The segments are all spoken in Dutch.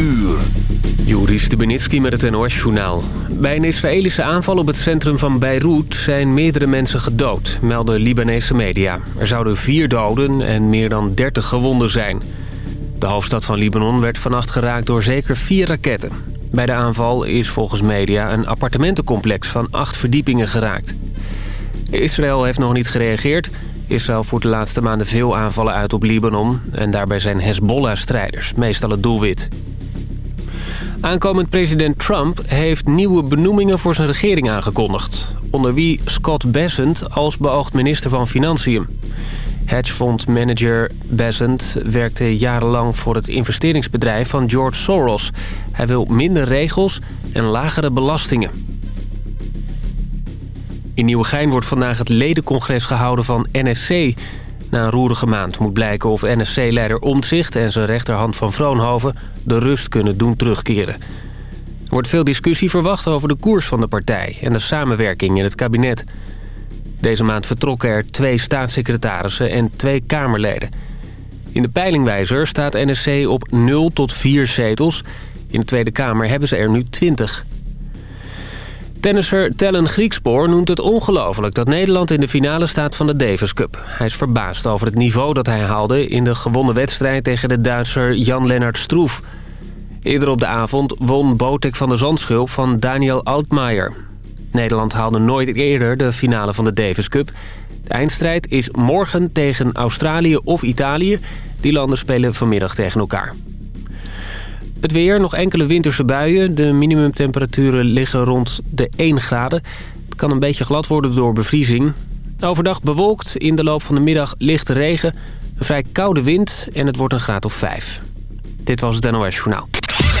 uur. Juri Stubenitski met het NOS-journaal. Bij een Israëlische aanval op het centrum van Beirut zijn meerdere mensen gedood, melden Libanese media. Er zouden vier doden en meer dan 30 gewonden zijn. De hoofdstad van Libanon werd vannacht geraakt door zeker vier raketten. Bij de aanval is volgens media een appartementencomplex van acht verdiepingen geraakt. Israël heeft nog niet gereageerd. Israël voert de laatste maanden veel aanvallen uit op Libanon... en daarbij zijn Hezbollah-strijders meestal het doelwit. Aankomend president Trump heeft nieuwe benoemingen voor zijn regering aangekondigd. Onder wie Scott Bessent als beoogd minister van Financiën. Hedgefondmanager Bessent werkte jarenlang voor het investeringsbedrijf van George Soros. Hij wil minder regels en lagere belastingen. In Nieuwegein wordt vandaag het ledencongres gehouden van NSC. Na een roerige maand moet blijken of NSC-leider Omtzigt en zijn rechterhand van Vroonhoven de rust kunnen doen terugkeren. Er wordt veel discussie verwacht over de koers van de partij en de samenwerking in het kabinet. Deze maand vertrokken er twee staatssecretarissen en twee Kamerleden. In de peilingwijzer staat NSC op 0 tot 4 zetels. In de Tweede Kamer hebben ze er nu 20. Tennisser Tellen Griekspoor noemt het ongelooflijk dat Nederland in de finale staat van de Davis Cup. Hij is verbaasd over het niveau dat hij haalde in de gewonnen wedstrijd tegen de Duitser Jan-Lennart Stroef. Eerder op de avond won Botek van de Zandschulp van Daniel Altmaier. Nederland haalde nooit eerder de finale van de Davis Cup. De eindstrijd is morgen tegen Australië of Italië. Die landen spelen vanmiddag tegen elkaar. Het weer, nog enkele winterse buien. De minimumtemperaturen liggen rond de 1 graden. Het kan een beetje glad worden door bevriezing. Overdag bewolkt, in de loop van de middag lichte regen. Een vrij koude wind en het wordt een graad of 5. Dit was het NOS Journaal.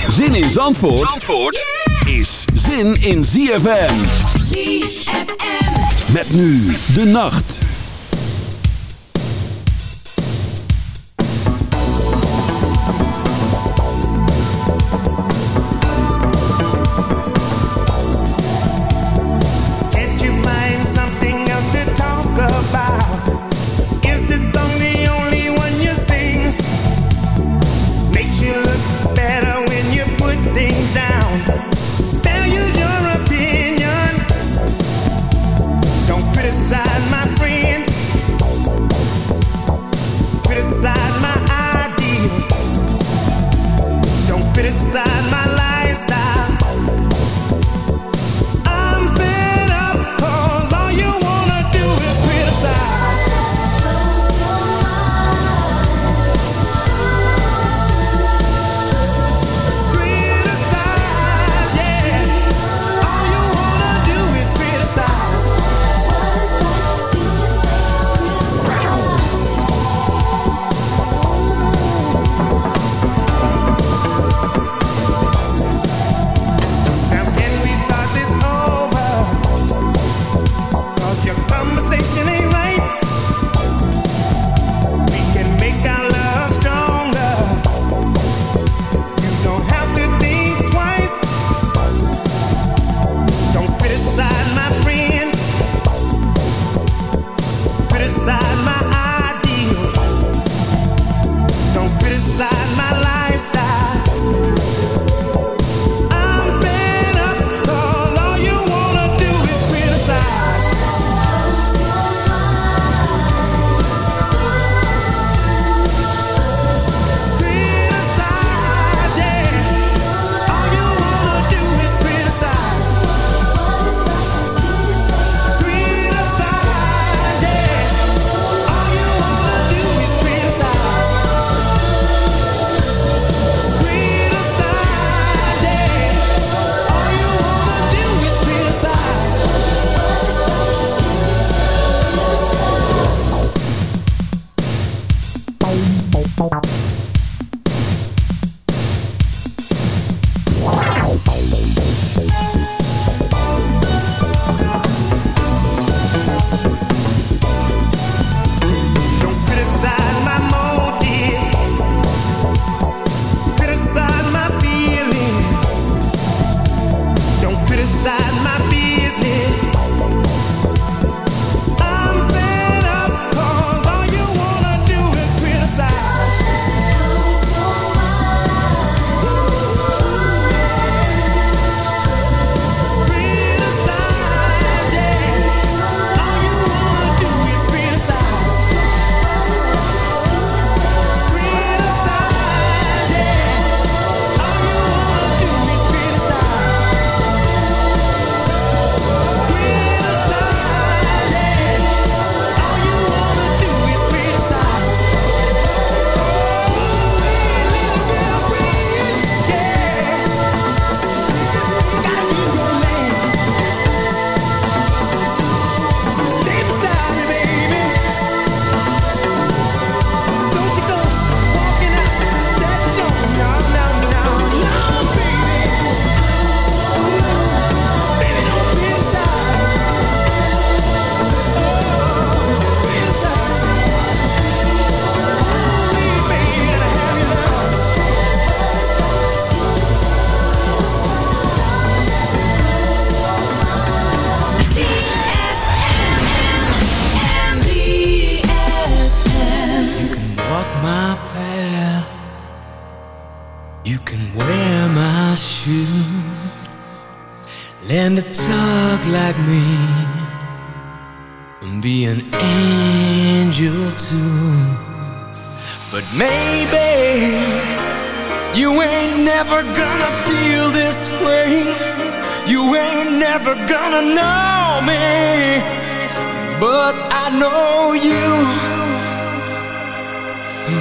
Zin in Zandvoort, Zandvoort is zin in ZFM. ZFM. Met nu de nacht.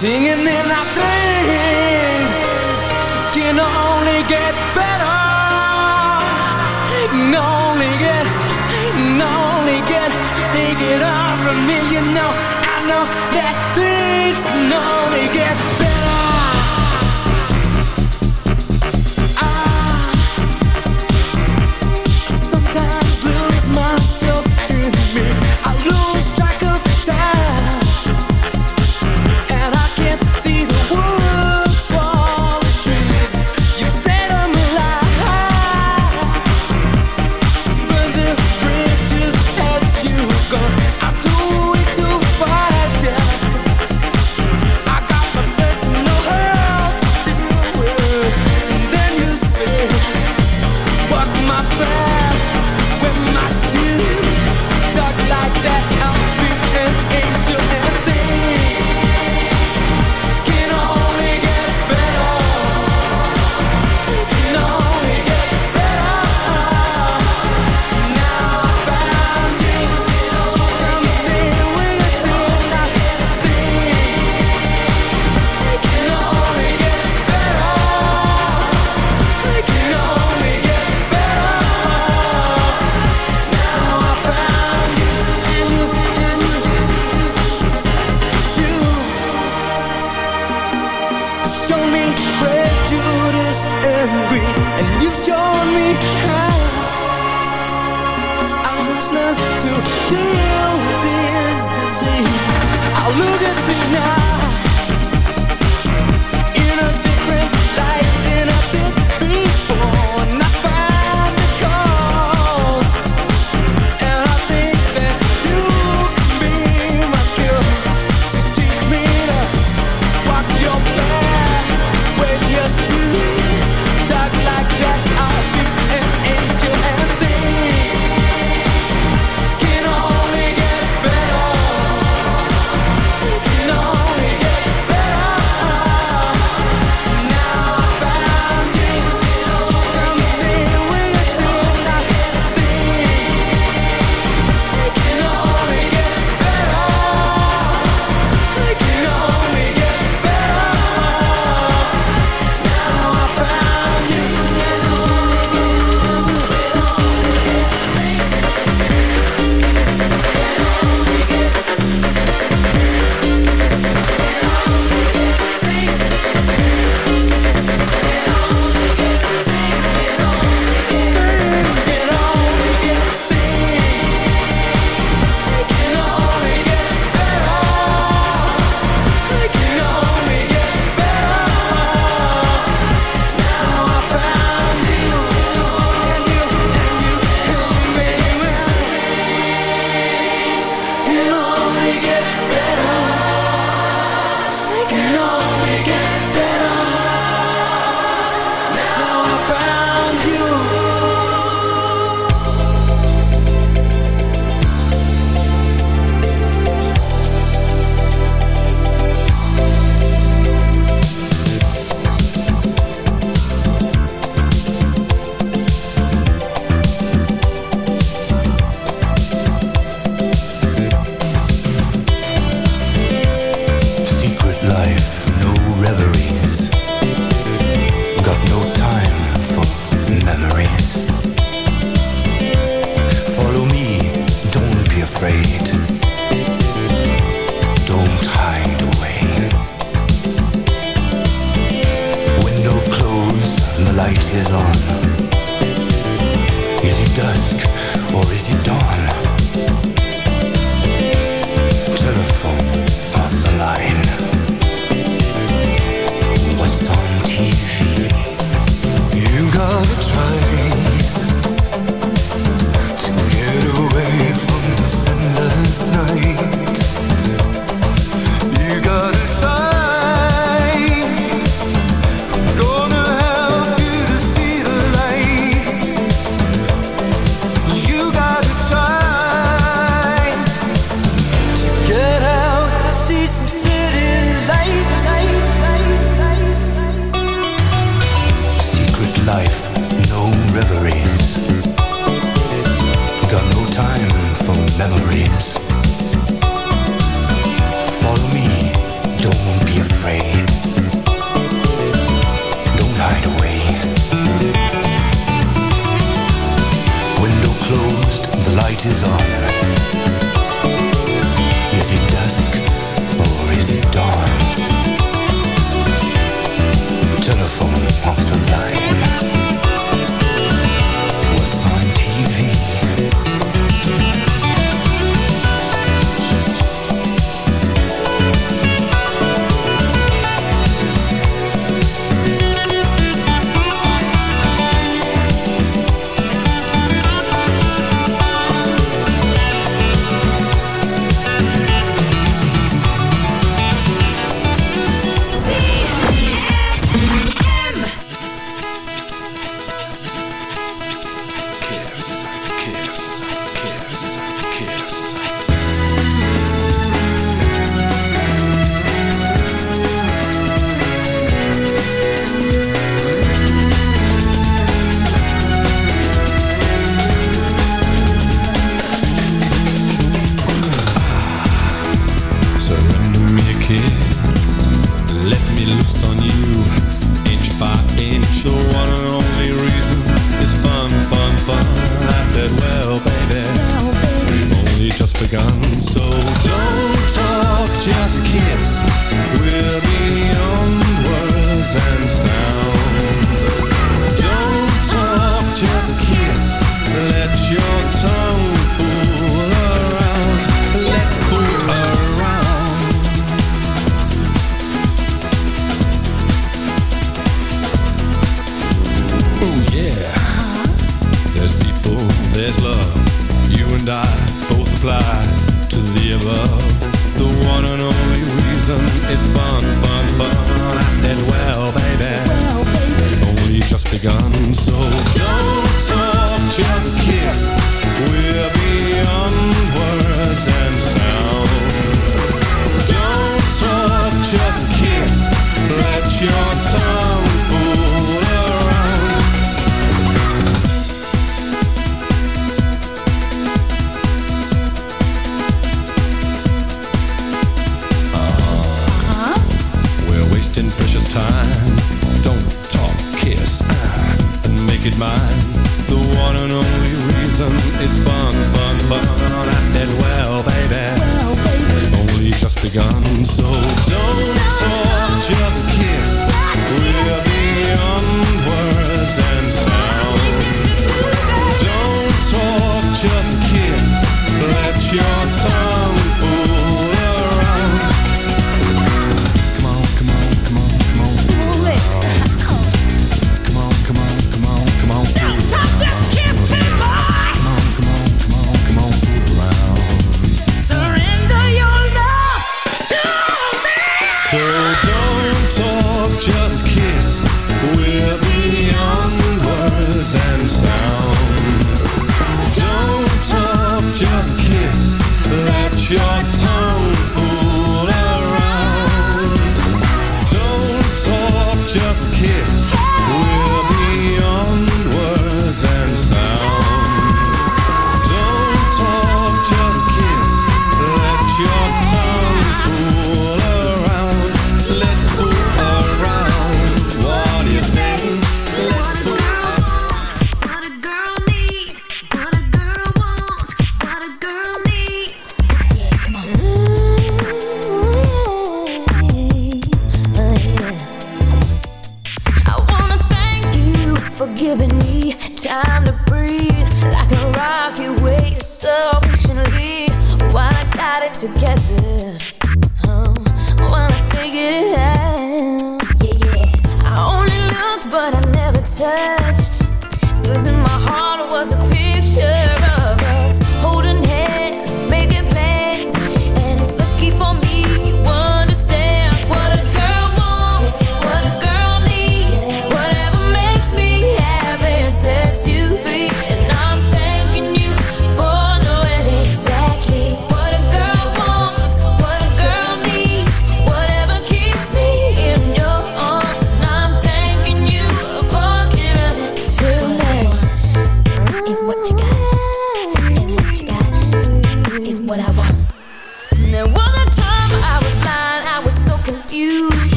Singing in our things can only get better. It can only get, it can only get, Take it all from me. You know, I know that things can only get gone.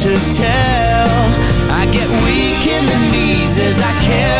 to tell. I get weak in the knees as I care.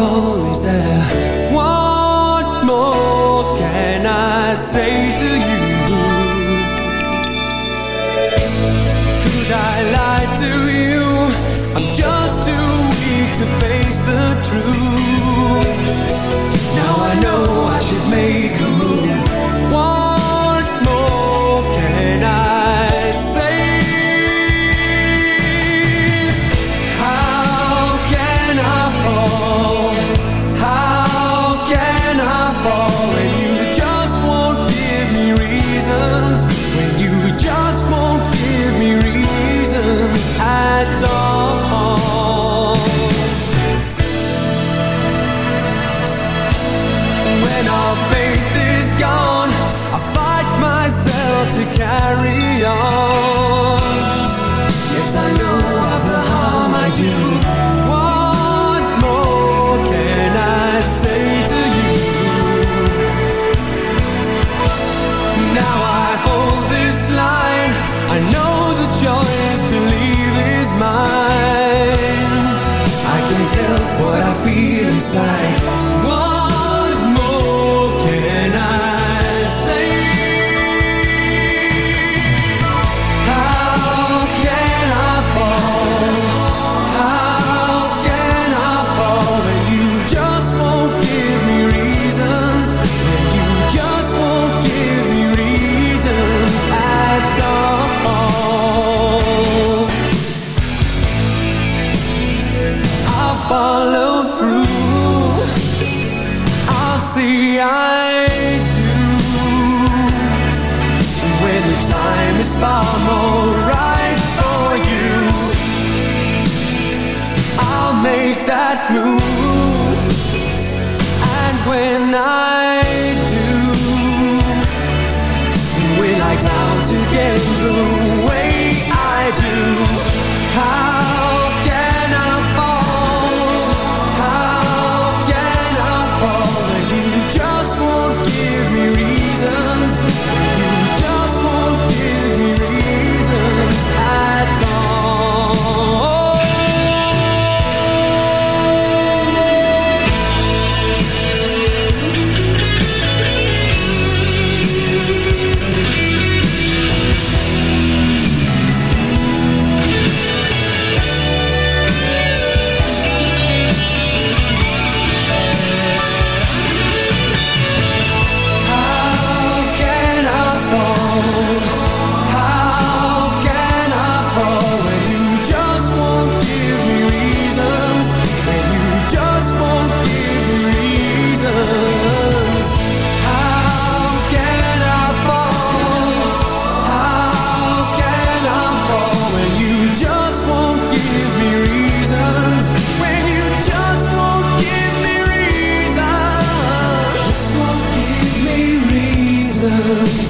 always there. What more can I say to you? Could I lie to you? I'm just too weak to face the truth. I'm alright for you. I'll make that move. And when I do Will down to get the way I do. How anos